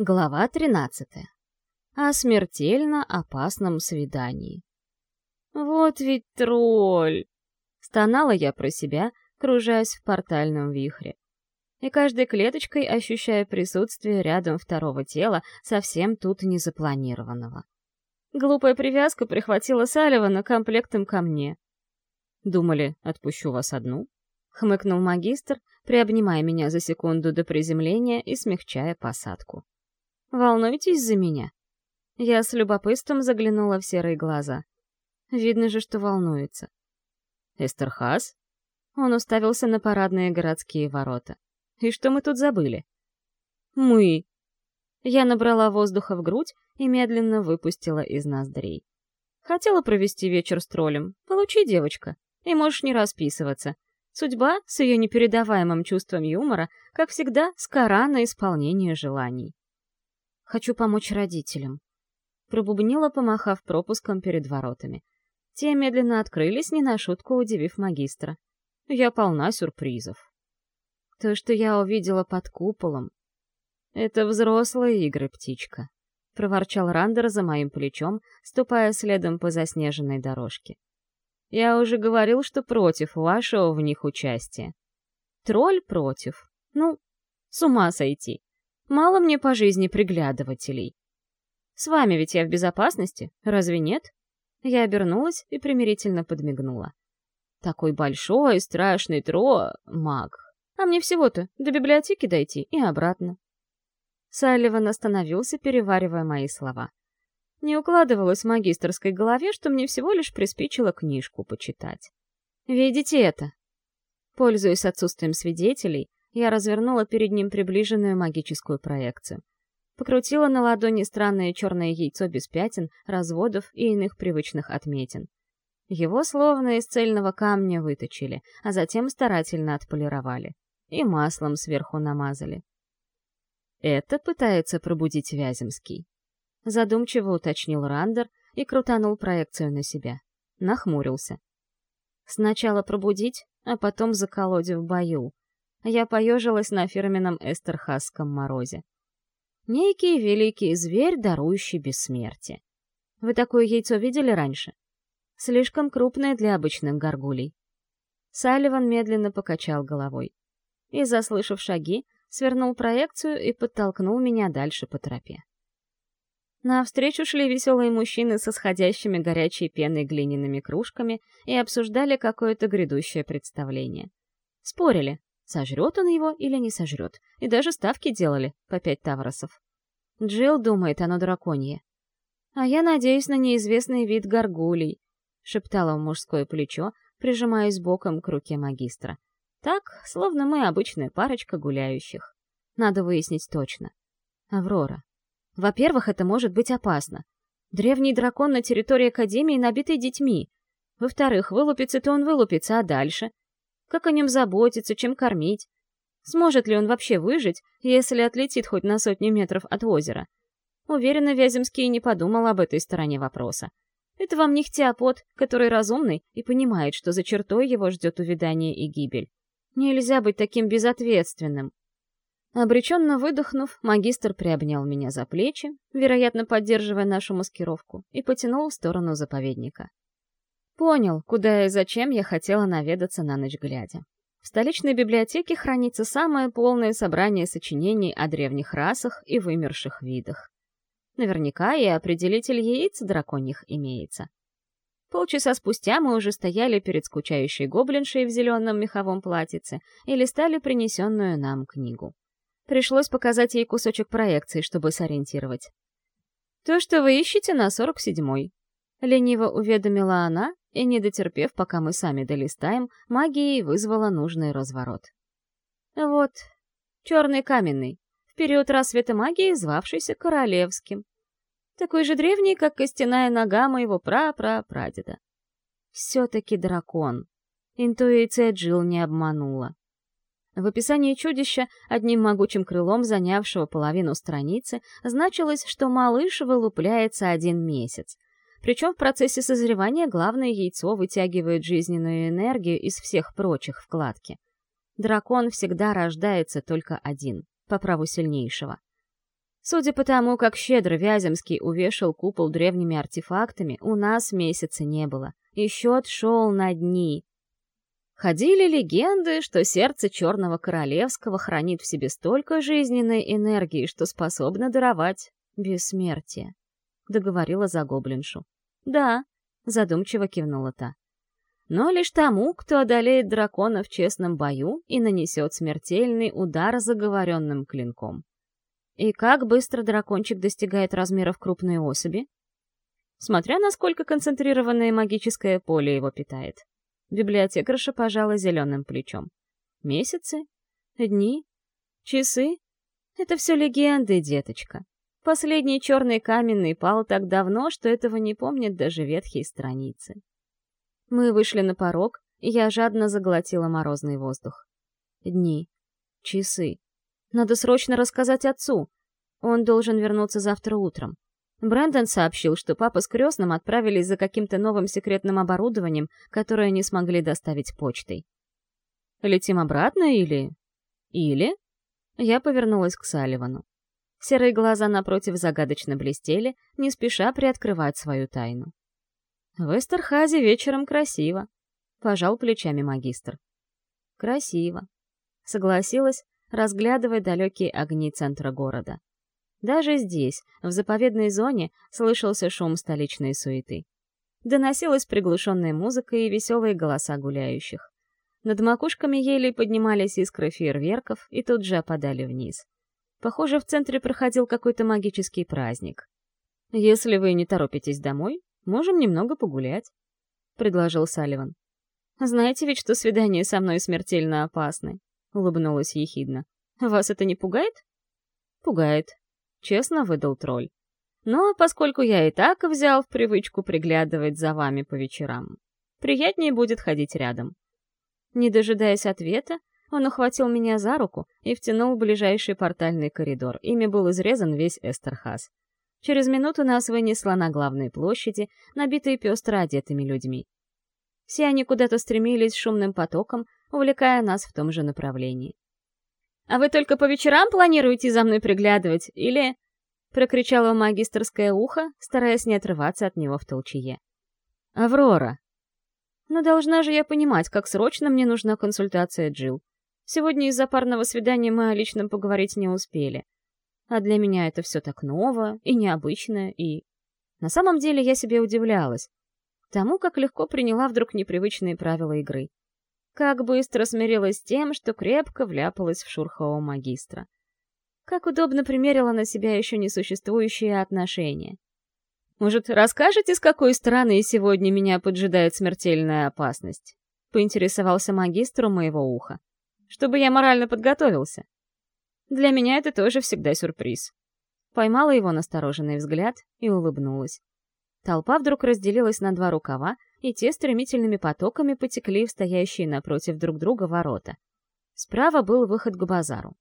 Глава 13. О смертельно опасном свидании. «Вот ведь тролль!» Стонала я про себя, кружаясь в портальном вихре. И каждой клеточкой ощущая присутствие рядом второго тела, совсем тут не запланированного. Глупая привязка прихватила Салливана комплектом ко мне. «Думали, отпущу вас одну?» — хмыкнул магистр, приобнимая меня за секунду до приземления и смягчая посадку. Волнуетесь за меня?» Я с любопытством заглянула в серые глаза. Видно же, что волнуется. «Эстерхаз?» Он уставился на парадные городские ворота. «И что мы тут забыли?» «Мы!» Я набрала воздуха в грудь и медленно выпустила из ноздрей. Хотела провести вечер с троллем. Получи, девочка, и можешь не расписываться. Судьба, с ее непередаваемым чувством юмора, как всегда, скора на исполнение желаний. Хочу помочь родителям. Пробубнила, помахав пропуском перед воротами. Те медленно открылись, не на шутку удивив магистра. Я полна сюрпризов. То, что я увидела под куполом... Это взрослые игры, птичка. Проворчал Рандер за моим плечом, ступая следом по заснеженной дорожке. Я уже говорил, что против вашего в них участия. Тролль против. Ну, с ума сойти. Мало мне по жизни приглядывателей. С вами ведь я в безопасности, разве нет? Я обернулась и примирительно подмигнула. Такой большой, страшный тро... маг. А мне всего-то до библиотеки дойти и обратно. Салливан остановился, переваривая мои слова. Не укладывалось в магистрской голове, что мне всего лишь приспичило книжку почитать. Видите это? Пользуясь отсутствием свидетелей, я развернула перед ним приближенную магическую проекцию. Покрутила на ладони странное черное яйцо без пятен, разводов и иных привычных отметин. Его словно из цельного камня выточили, а затем старательно отполировали. И маслом сверху намазали. Это пытается пробудить Вяземский. Задумчиво уточнил Рандер и крутанул проекцию на себя. Нахмурился. Сначала пробудить, а потом заколоть в бою. Я поежилась на фирменном эстерхасском морозе. Некий великий зверь, дарующий бессмертие. Вы такое яйцо видели раньше? Слишком крупное для обычных горгулей. Салливан медленно покачал головой. И, заслышав шаги, свернул проекцию и подтолкнул меня дальше по тропе. Навстречу шли веселые мужчины со сходящими горячей пеной глиняными кружками и обсуждали какое-то грядущее представление. Спорили, сожрет он его или не сожрет, и даже ставки делали по пять тавросов. Джилл думает, оно драконье. «А я надеюсь на неизвестный вид горгулей», — шептала в мужское плечо, прижимаясь боком к руке магистра. «Так, словно мы обычная парочка гуляющих. Надо выяснить точно. Аврора. Во-первых, это может быть опасно. Древний дракон на территории Академии набитый детьми. Во-вторых, вылупится-то он вылупится, а дальше? Как о нем заботиться, чем кормить? Сможет ли он вообще выжить, если отлетит хоть на сотню метров от озера? Уверена, Вяземский не подумал об этой стороне вопроса. Это вам не хтиопот, который разумный и понимает, что за чертой его ждет увядание и гибель. Нельзя быть таким безответственным. Обреченно выдохнув, магистр приобнял меня за плечи, вероятно, поддерживая нашу маскировку, и потянул в сторону заповедника. Понял, куда и зачем я хотела наведаться на ночь глядя. В столичной библиотеке хранится самое полное собрание сочинений о древних расах и вымерших видах. Наверняка и определитель яиц драконьих имеется. Полчаса спустя мы уже стояли перед скучающей гоблиншей в зеленом меховом платьице и листали принесенную нам книгу. Пришлось показать ей кусочек проекции, чтобы сориентировать. «То, что вы ищете на сорок седьмой», — лениво уведомила она и, не дотерпев, пока мы сами долистаем, магией вызвала нужный разворот. Вот, черный каменный, в период рассвета магии, звавшийся Королевским. Такой же древний, как костяная нога моего пра-пра-прадеда. Все-таки дракон. Интуиция Джил не обманула. В описании чудища, одним могучим крылом занявшего половину страницы, значилось, что малыш вылупляется один месяц — причем в процессе созревания главное яйцо вытягивает жизненную энергию из всех прочих вкладки. Дракон всегда рождается только один, по праву сильнейшего. Судя по тому, как щедро Вяземский увешал купол древними артефактами, у нас месяца не было, и счет шел на дни. Ходили легенды, что сердце Черного Королевского хранит в себе столько жизненной энергии, что способно даровать бессмертие. Договорила за гоблиншу. «Да», — задумчиво кивнула та. «Но лишь тому, кто одолеет дракона в честном бою и нанесет смертельный удар заговоренным клинком. И как быстро дракончик достигает размеров крупной особи? Смотря насколько концентрированное магическое поле его питает. Библиотекарша пожала зеленым плечом. Месяцы? Дни? Часы? Это все легенды, деточка. Последний черный каменный пал так давно, что этого не помнят даже ветхие страницы. Мы вышли на порог, и я жадно заглотила морозный воздух. Дни. Часы. Надо срочно рассказать отцу. Он должен вернуться завтра утром. Брэндон сообщил, что папа с крестным отправились за каким-то новым секретным оборудованием, которое не смогли доставить почтой. «Летим обратно или...» «Или...» Я повернулась к Салливану. Серые глаза напротив загадочно блестели, не спеша приоткрывать свою тайну. «В Эстерхазе вечером красиво», — пожал плечами магистр. «Красиво», — согласилась, разглядывая далекие огни центра города. Даже здесь, в заповедной зоне, слышался шум столичной суеты. Доносилась приглушенная музыка и веселые голоса гуляющих. Над макушками еле поднимались искры фейерверков и тут же опадали вниз. Похоже, в центре проходил какой-то магический праздник. «Если вы не торопитесь домой, можем немного погулять», — предложил Салливан. «Знаете ведь, что свидания со мной смертельно опасны», — улыбнулась ехидно. «Вас это не пугает?» «Пугает», честно выдал тролль. Но поскольку я и так взял в привычку приглядывать за вами по вечерам, приятнее будет ходить рядом. Не дожидаясь ответа, он ухватил меня за руку и втянул в ближайший портальный коридор. Ими был изрезан весь Эстерхаз. Через минуту нас вынесло на главной площади, набитой пестро одетыми людьми. Все они куда-то стремились шумным потоком, увлекая нас в том же направлении. «А вы только по вечерам планируете за мной приглядывать, или...» — прокричало магистрское ухо, стараясь не отрываться от него в толчее. «Аврора!» «Но должна же я понимать, как срочно мне нужна консультация Джил. Сегодня из-за парного свидания мы о личном поговорить не успели. А для меня это все так ново и необычно, и... На самом деле я себе удивлялась. Тому, как легко приняла вдруг непривычные правила игры как быстро смирилась с тем, что крепко вляпалась в шурхового магистра. Как удобно примерила на себя еще несуществующие отношения. «Может, расскажете, с какой стороны сегодня меня поджидает смертельная опасность?» — поинтересовался магистр у моего уха. «Чтобы я морально подготовился. Для меня это тоже всегда сюрприз». Поймала его настороженный взгляд и улыбнулась. Толпа вдруг разделилась на два рукава, и те стремительными потоками потекли в стоящие напротив друг друга ворота. Справа был выход к базару.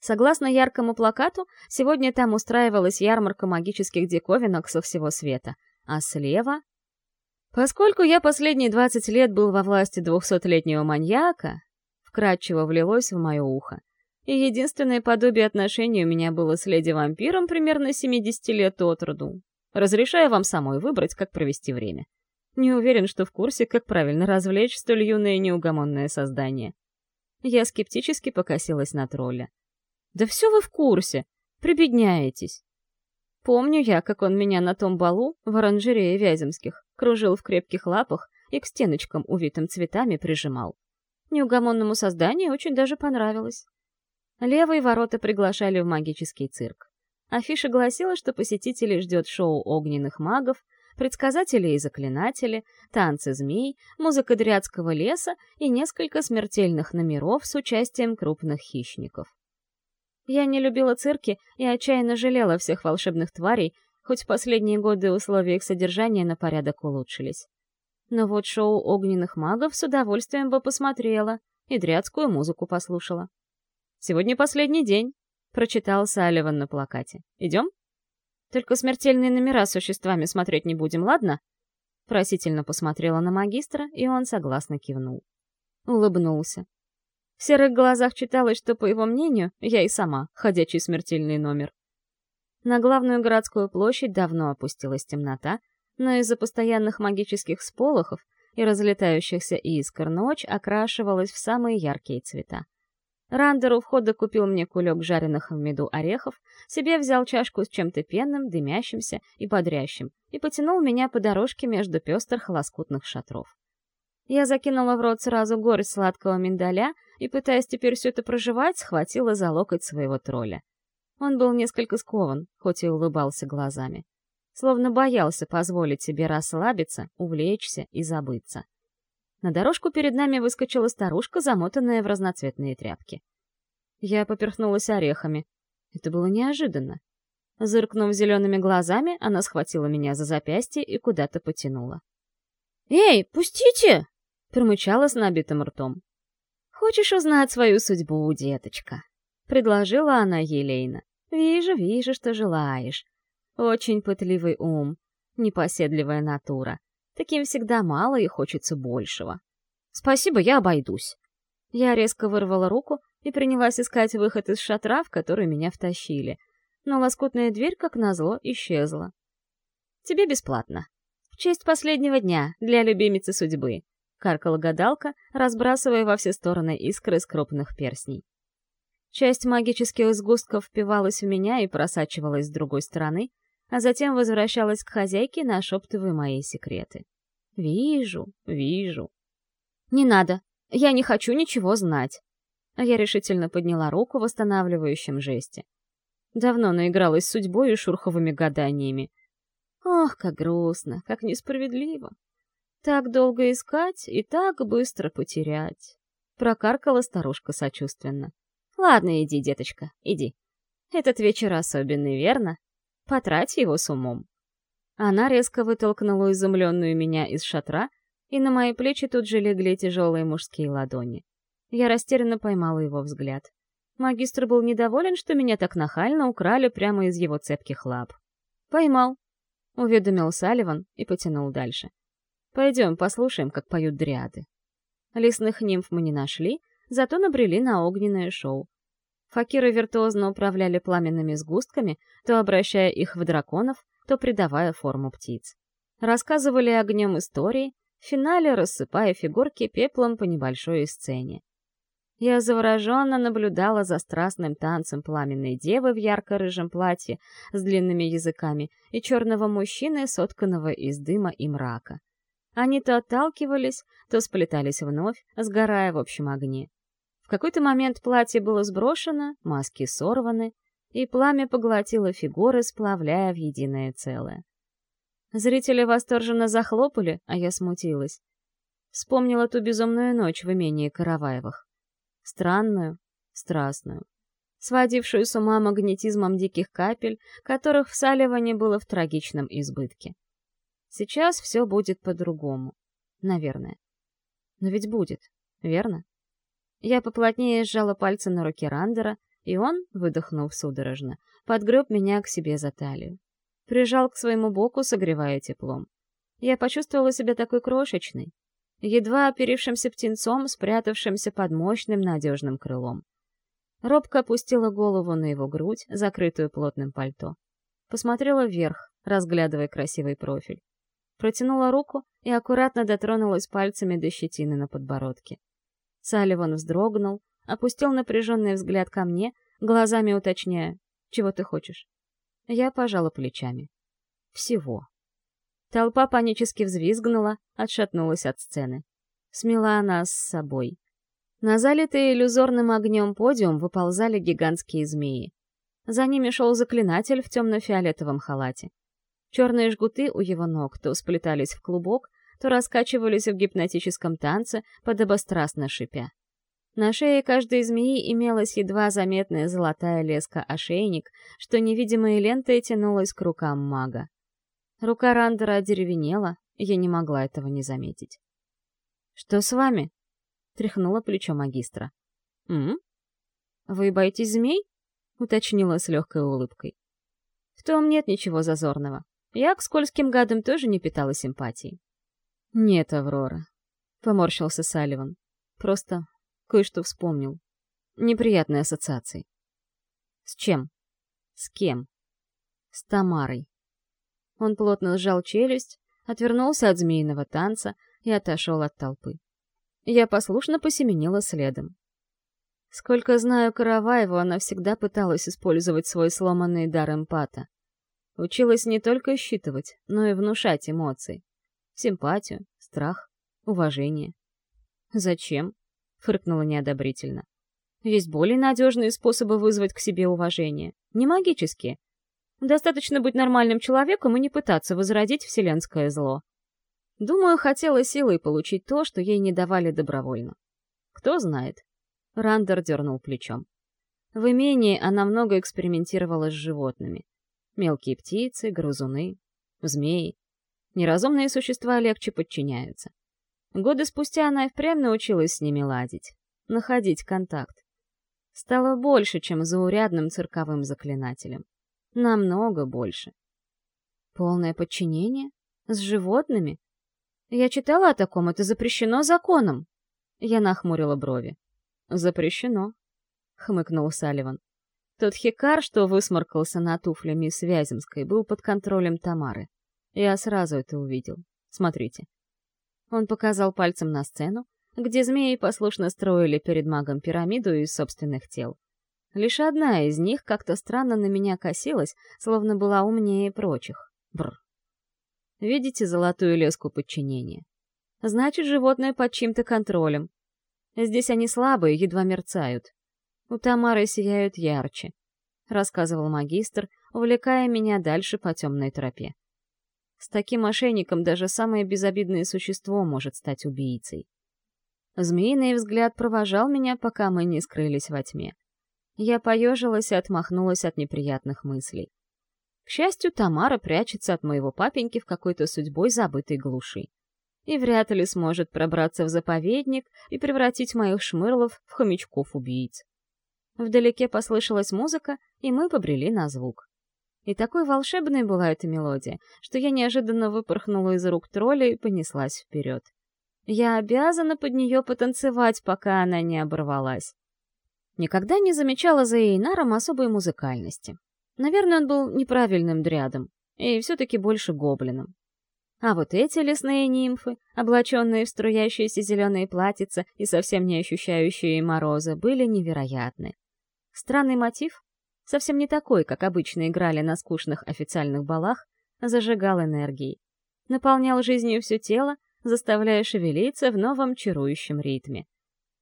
Согласно яркому плакату, сегодня там устраивалась ярмарка магических диковинок со всего света, а слева... Поскольку я последние 20 лет был во власти двухсотлетнего маньяка, вкратчиво влилось в мое ухо, и единственное подобие отношений у меня было с леди-вампиром примерно 70 лет от роду. Разрешаю вам самой выбрать, как провести время. Не уверен, что в курсе, как правильно развлечь столь юное неугомонное создание. Я скептически покосилась на тролля. «Да все вы в курсе! Прибедняетесь!» Помню я, как он меня на том балу в оранжерее Вяземских кружил в крепких лапах и к стеночкам, увитым цветами, прижимал. Неугомонному созданию очень даже понравилось. Левые ворота приглашали в магический цирк. Афиша гласила, что посетителей ждет шоу огненных магов, предсказатели и заклинатели, танцы змей, музыка дрядского леса и несколько смертельных номеров с участием крупных хищников. Я не любила цирки и отчаянно жалела всех волшебных тварей, хоть в последние годы условия их содержания на порядок улучшились. Но вот шоу огненных магов с удовольствием бы посмотрела и дрядскую музыку послушала. «Сегодня последний день», — прочитал Салливан на плакате. «Идем?» Только смертельные номера с существами смотреть не будем, ладно?» Просительно посмотрела на магистра, и он согласно кивнул. Улыбнулся. В серых глазах читалось, что, по его мнению, я и сама ходячий смертельный номер. На главную городскую площадь давно опустилась темнота, но из-за постоянных магических сполохов и разлетающихся искр ночь окрашивалась в самые яркие цвета. Рандер у входа купил мне кулек жареных в меду орехов, себе взял чашку с чем-то пенным, дымящимся и бодрящим и потянул меня по дорожке между пестрых лоскутных шатров. Я закинула в рот сразу горсть сладкого миндаля и, пытаясь теперь все это проживать, схватила за локоть своего тролля. Он был несколько скован, хоть и улыбался глазами. Словно боялся позволить себе расслабиться, увлечься и забыться. На дорожку перед нами выскочила старушка, замотанная в разноцветные тряпки. Я поперхнулась орехами. Это было неожиданно. Зыркнув зелеными глазами, она схватила меня за запястье и куда-то потянула. «Эй, пустите!» — промычала с набитым ртом. «Хочешь узнать свою судьбу, деточка?» — предложила она елейно. «Вижу, вижу, что желаешь. Очень пытливый ум, непоседливая натура. Таким всегда мало и хочется большего. Спасибо, я обойдусь. Я резко вырвала руку и принялась искать выход из шатра, в который меня втащили. Но лоскутная дверь, как назло, исчезла. Тебе бесплатно. В честь последнего дня, для любимицы судьбы. Каркала гадалка, разбрасывая во все стороны искры из крупных перстней. Часть магических сгустков впивалась в меня и просачивалась с другой стороны, а затем возвращалась к хозяйке, нашептывая мои секреты. «Вижу, вижу». «Не надо, я не хочу ничего знать». А я решительно подняла руку в восстанавливающем жесте. Давно наигралась с судьбой и шурховыми гаданиями. Ох, как грустно, как несправедливо. Так долго искать и так быстро потерять. Прокаркала старушка сочувственно. Ладно, иди, деточка, иди. Этот вечер особенный, верно? Потрать его с умом. Она резко вытолкнула изумленную меня из шатра, и на мои плечи тут же легли тяжелые мужские ладони. Я растерянно поймала его взгляд. Магистр был недоволен, что меня так нахально украли прямо из его цепких лап. «Поймал», — уведомил Салливан и потянул дальше. «Пойдем, послушаем, как поют дриады». Лесных нимф мы не нашли, зато набрели на огненное шоу. Факиры виртуозно управляли пламенными сгустками, то обращая их в драконов, то придавая форму птиц. Рассказывали огнем истории, в финале рассыпая фигурки пеплом по небольшой сцене. Я завороженно наблюдала за страстным танцем пламенной девы в ярко-рыжем платье с длинными языками и черного мужчины, сотканного из дыма и мрака. Они то отталкивались, то сплетались вновь, сгорая в общем огне. В какой-то момент платье было сброшено, маски сорваны, и пламя поглотило фигуры, сплавляя в единое целое. Зрители восторженно захлопали, а я смутилась. Вспомнила ту безумную ночь в имении Караваевых. Странную, страстную, сводившую с ума магнетизмом диких капель, которых в Салливане было в трагичном избытке. Сейчас все будет по-другому. Наверное. Но ведь будет, верно? Я поплотнее сжала пальцы на руке Рандера, и он, выдохнув судорожно, подгреб меня к себе за талию. Прижал к своему боку, согревая теплом. Я почувствовала себя такой крошечной, едва оперившимся птенцом, спрятавшимся под мощным надежным крылом. Робко опустила голову на его грудь, закрытую плотным пальто. Посмотрела вверх, разглядывая красивый профиль. Протянула руку и аккуратно дотронулась пальцами до щетины на подбородке. Салливан вздрогнул, опустил напряженный взгляд ко мне, глазами уточняя, «Чего ты хочешь?» Я пожала плечами. «Всего». Толпа панически взвизгнула, отшатнулась от сцены. Смела нас с собой. На залитый иллюзорным огнем подиум выползали гигантские змеи. За ними шел заклинатель в темно-фиолетовом халате. Черные жгуты у его ног то сплетались в клубок, то раскачивались в гипнотическом танце, подобострастно шипя. На шее каждой змеи имелась едва заметная золотая леска-ошейник, что невидимой лентой тянулась к рукам мага. Рука Рандера одеревенела, я не могла этого не заметить. «Что с вами?» — тряхнула плечо магистра. «М? Вы боитесь змей?» — уточнила с легкой улыбкой. «В том нет ничего зазорного. Я к скользким гадам тоже не питала симпатии. «Нет, Аврора», — поморщился Салливан. «Просто кое-что вспомнил. Неприятные ассоциации». «С чем?» «С кем?» С Тамарой. Он плотно сжал челюсть, отвернулся от змеиного танца и отошел от толпы. Я послушно посеменила следом. Сколько знаю Караваеву, она всегда пыталась использовать свой сломанный дар эмпата. Училась не только считывать, но и внушать эмоции. Симпатию, страх, уважение. «Зачем?» — фыркнула неодобрительно. «Есть более надежные способы вызвать к себе уважение. Не магические. Достаточно быть нормальным человеком и не пытаться возродить вселенское зло. Думаю, хотела силой получить то, что ей не давали добровольно. Кто знает. Рандер дернул плечом. В имении она много экспериментировала с животными. Мелкие птицы, грызуны, змеи. Неразумные существа легче подчиняются. Годы спустя она и впрямь научилась с ними ладить, находить контакт. Стало больше, чем заурядным цирковым заклинателем. Намного больше. Полное подчинение? С животными? Я читала о таком, это запрещено законом. Я нахмурила брови. «Запрещено», — хмыкнул Салливан. Тот хикар, что высморкался на туфле мисс Вяземской, был под контролем Тамары. Я сразу это увидел. Смотрите. Он показал пальцем на сцену, где змеи послушно строили перед магом пирамиду из собственных тел. Лишь одна из них как-то странно на меня косилась, словно была умнее прочих. Бр. Видите золотую леску подчинения? Значит, животное под чьим-то контролем, Здесь они слабые, едва мерцают. У Тамары сияют ярче, — рассказывал магистр, увлекая меня дальше по темной тропе. С таким мошенником даже самое безобидное существо может стать убийцей. Змеиный взгляд провожал меня, пока мы не скрылись во тьме. Я поежилась и отмахнулась от неприятных мыслей. К счастью, Тамара прячется от моего папеньки в какой-то судьбой забытой глуши и вряд ли сможет пробраться в заповедник и превратить моих шмырлов в хомячков-убийц. Вдалеке послышалась музыка, и мы побрели на звук. И такой волшебной была эта мелодия, что я неожиданно выпорхнула из рук тролля и понеслась вперед. Я обязана под нее потанцевать, пока она не оборвалась. Никогда не замечала за Эйнаром особой музыкальности. Наверное, он был неправильным дрядом, и все-таки больше гоблином. А вот эти лесные нимфы, облаченные в струящиеся зеленые платьица и совсем не ощущающие мороза, были невероятны. Странный мотив, совсем не такой, как обычно играли на скучных официальных балах, зажигал энергией. Наполнял жизнью все тело, заставляя шевелиться в новом чарующем ритме.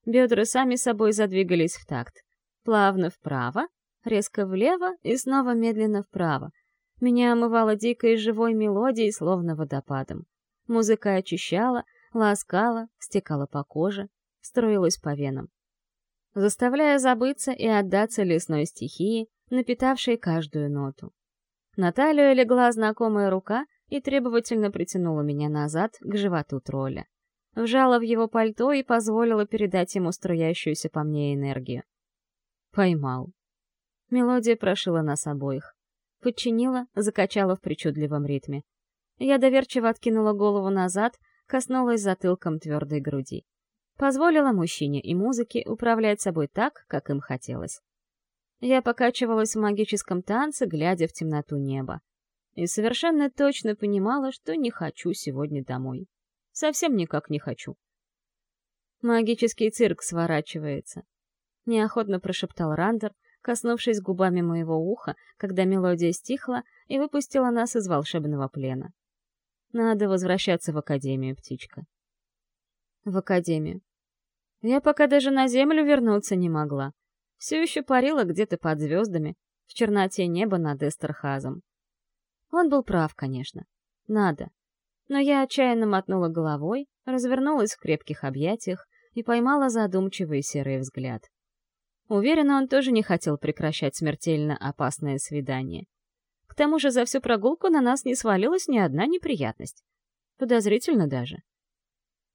Бедра сами собой задвигались в такт. Плавно вправо, резко влево и снова медленно вправо — меня омывало дикой живой мелодией, словно водопадом. Музыка очищала, ласкала, стекала по коже, строилась по венам. Заставляя забыться и отдаться лесной стихии, напитавшей каждую ноту. На талию легла знакомая рука и требовательно притянула меня назад к животу тролля. Вжала в его пальто и позволила передать ему струящуюся по мне энергию. Поймал. Мелодия прошила нас обоих. Подчинила, закачала в причудливом ритме. Я доверчиво откинула голову назад, коснулась затылком твердой груди. Позволила мужчине и музыке управлять собой так, как им хотелось. Я покачивалась в магическом танце, глядя в темноту неба. И совершенно точно понимала, что не хочу сегодня домой. Совсем никак не хочу. Магический цирк сворачивается. Неохотно прошептал Рандер, коснувшись губами моего уха, когда мелодия стихла и выпустила нас из волшебного плена. Надо возвращаться в академию, птичка. В академию. Я пока даже на землю вернуться не могла. Все еще парила где-то под звездами, в черноте неба над Эстерхазом. Он был прав, конечно. Надо. Но я отчаянно мотнула головой, развернулась в крепких объятиях и поймала задумчивый серый взгляд. Уверена, он тоже не хотел прекращать смертельно опасное свидание. К тому же за всю прогулку на нас не свалилась ни одна неприятность. Подозрительно даже.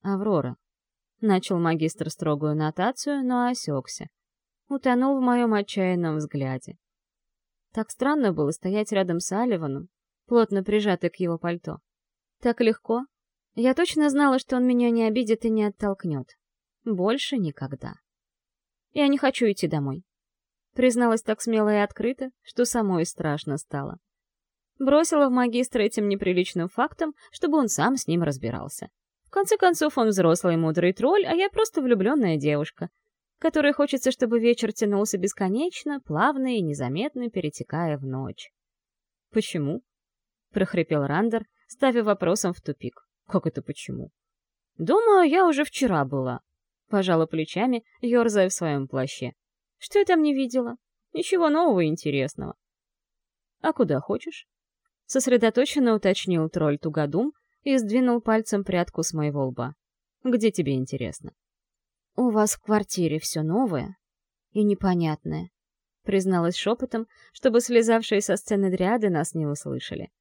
«Аврора», — начал магистр строгую нотацию, но осекся. Утонул в моем отчаянном взгляде. Так странно было стоять рядом с Аливаном, плотно прижатый к его пальто. Так легко. Я точно знала, что он меня не обидит и не оттолкнет. Больше никогда. Я не хочу идти домой. Призналась так смело и открыто, что самой страшно стало. Бросила в магистра этим неприличным фактом, чтобы он сам с ним разбирался. В конце концов, он взрослый мудрый тролль, а я просто влюбленная девушка, которой хочется, чтобы вечер тянулся бесконечно, плавно и незаметно перетекая в ночь. «Почему?» — прохрипел Рандер, ставя вопросом в тупик. «Как это почему?» «Думаю, я уже вчера была», — пожала плечами, ерзая в своем плаще. «Что я там не видела? Ничего нового и интересного». «А куда хочешь?» Сосредоточенно уточнил тролль Тугодум и сдвинул пальцем прядку с моего лба. «Где тебе интересно?» «У вас в квартире все новое и непонятное», — призналась шепотом, чтобы слезавшие со сцены дряды нас не услышали.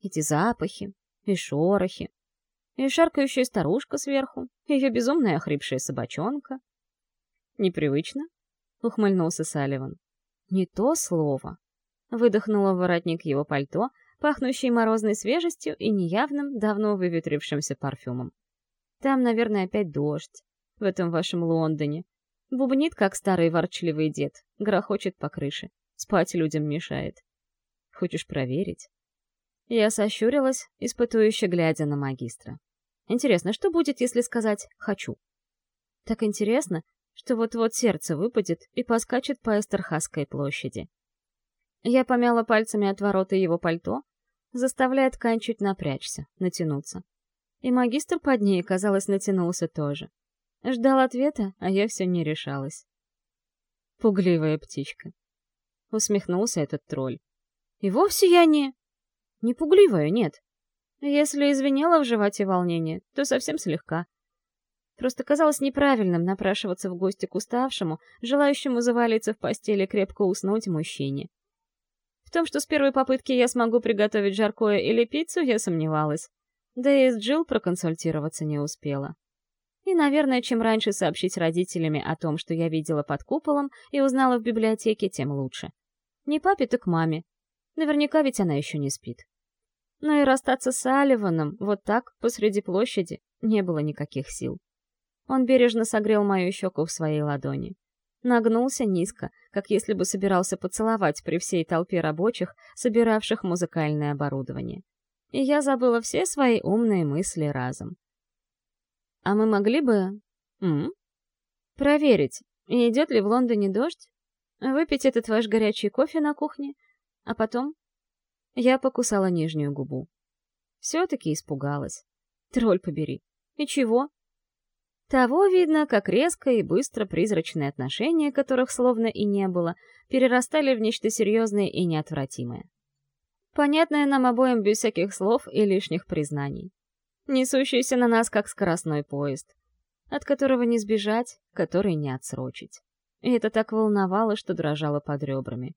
«Эти запахи и шорохи, и шаркающая старушка сверху, и ее безумная охрипшая собачонка». «Непривычно?» — ухмыльнулся Салливан. «Не то слово», — выдохнула воротник его пальто, пахнущий морозной свежестью и неявным, давно выветрившимся парфюмом. Там, наверное, опять дождь, в этом вашем Лондоне. Бубнит, как старый ворчливый дед, грохочет по крыше, спать людям мешает. Хочешь проверить? Я сощурилась, испытующе глядя на магистра. Интересно, что будет, если сказать «хочу»? Так интересно, что вот-вот сердце выпадет и поскачет по Эстерхасской площади. Я помяла пальцами от ворота его пальто, заставляя ткань чуть напрячься, натянуться. И магистр под ней, казалось, натянулся тоже. Ждал ответа, а я все не решалась. Пугливая птичка. Усмехнулся этот тролль. И вовсе я не... Не пугливая, нет. Если извиняла в животе волнение, то совсем слегка. Просто казалось неправильным напрашиваться в гости к уставшему, желающему завалиться в постели крепко уснуть мужчине. В том, что с первой попытки я смогу приготовить жаркое или пиццу, я сомневалась. Да и с Джилл проконсультироваться не успела. И, наверное, чем раньше сообщить родителями о том, что я видела под куполом и узнала в библиотеке, тем лучше. Не папе, так маме. Наверняка ведь она еще не спит. Но и расстаться с Аливаном вот так, посреди площади, не было никаких сил. Он бережно согрел мою щеку в своей ладони. Нагнулся низко, как если бы собирался поцеловать при всей толпе рабочих, собиравших музыкальное оборудование. И я забыла все свои умные мысли разом. А мы могли бы... М? Проверить, идет ли в Лондоне дождь? Выпить этот ваш горячий кофе на кухне? А потом... Я покусала нижнюю губу. Все-таки испугалась. Тролль побери. И чего? Того видно, как резко и быстро призрачные отношения, которых словно и не было, перерастали в нечто серьезное и неотвратимое. Понятное нам обоим без всяких слов и лишних признаний. Несущийся на нас, как скоростной поезд, от которого не сбежать, который не отсрочить. И это так волновало, что дрожало под ребрами.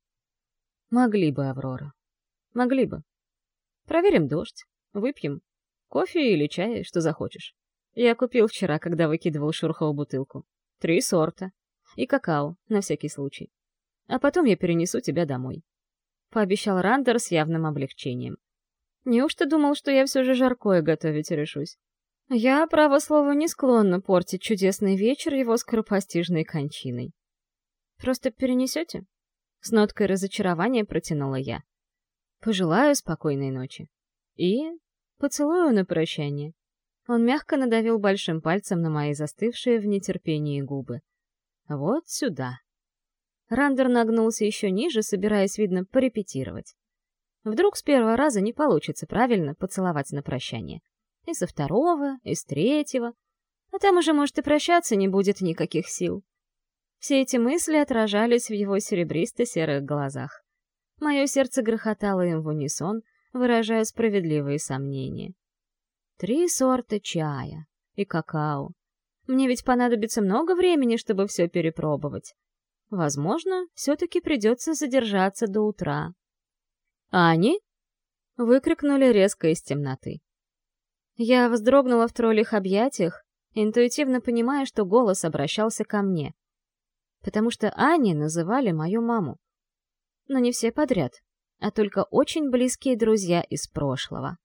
Могли бы, Аврора. Могли бы. Проверим дождь, выпьем. Кофе или чай, что захочешь. Я купил вчера, когда выкидывал Шурхову бутылку. Три сорта. И какао, на всякий случай. А потом я перенесу тебя домой. Пообещал Рандер с явным облегчением. Неужто думал, что я все же жаркое готовить решусь? Я, право слово, не склонна портить чудесный вечер его скоропостижной кончиной. Просто перенесете? С ноткой разочарования протянула я. Пожелаю спокойной ночи. И поцелую на прощание. Он мягко надавил большим пальцем на мои застывшие в нетерпении губы. «Вот сюда». Рандер нагнулся еще ниже, собираясь, видно, порепетировать. Вдруг с первого раза не получится правильно поцеловать на прощание. И со второго, и с третьего. А там уже, может, и прощаться не будет никаких сил. Все эти мысли отражались в его серебристо-серых глазах. Мое сердце грохотало им в унисон, выражая справедливые сомнения. Три сорта чая и какао. Мне ведь понадобится много времени, чтобы все перепробовать. Возможно, все-таки придется задержаться до утра. «Ани?» — выкрикнули резко из темноты. Я вздрогнула в троллих объятиях, интуитивно понимая, что голос обращался ко мне. Потому что Ани называли мою маму. Но не все подряд, а только очень близкие друзья из прошлого.